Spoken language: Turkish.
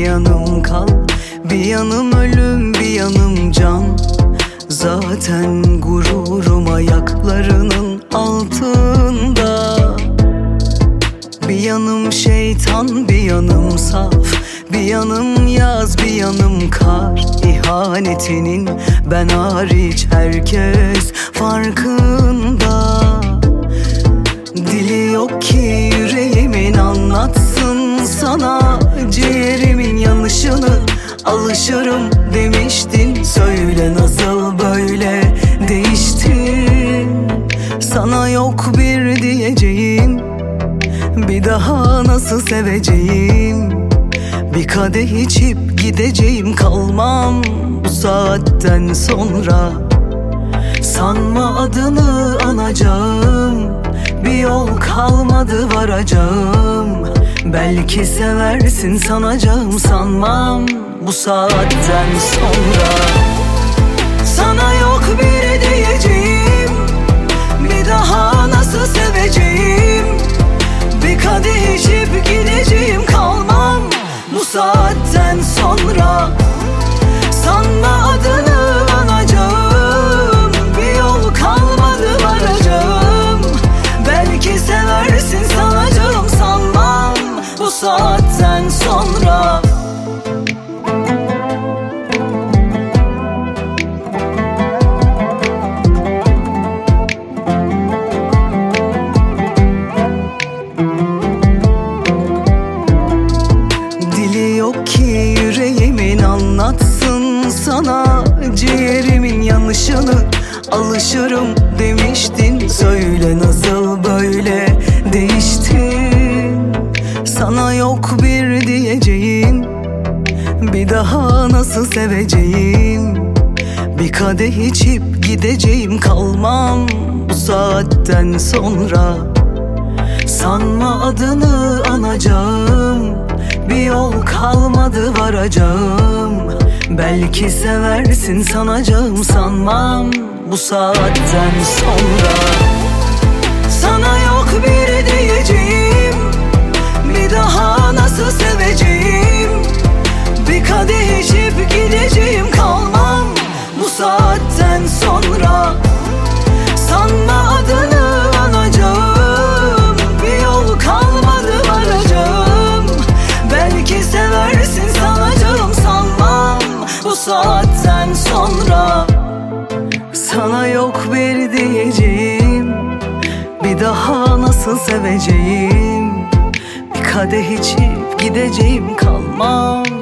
yanım kal. Bir yanım ölüm bir yanım can. Zaten gururum ayaklarının altında. Bir yanım şeytan bir yanım saf. Bir yanım yaz bir yanım kar. İhanetinin ben hariç herkes farkında alışırım demiştin Söyle nasıl böyle değiştin? Sana yok bir diyeceğim Bir daha nasıl seveceğim? Bir kadeh içip gideceğim kalmam Bu saatten sonra. Sanma adını anacağım Bir yol kalmadı varacağım Belki seversin sanacağım sanmam Bu saatten sonra. Sana yok bir diyeceğim Bir daha nasıl seveceğim? Bir kadeh içip gideceğim kalmam Bu saatten sonra. Sanma adını saatten sonra. Dili yok ki yüreğimin anlatsın sana. Ciğerimin yanışını alışırım demiştin. Söyle nasıl böyle daha nasıl seveceğim? Bir kadeh içip gideceğim kalmam Bu saatten sonra. Sanma adını anacağım Bir yol kalmadı varacağım. Belki seversin sanacağım sanmam Bu saatten sonra saatten sonra Sanma adını anacağım. Bir yol kalmadı varacağım Belki seversin sanacağım sanmam. Bu saatten sonra Sana yok bir diyeceğim. Bir daha nasıl seveceğim? Bir kadeh içip gideceğim kalmam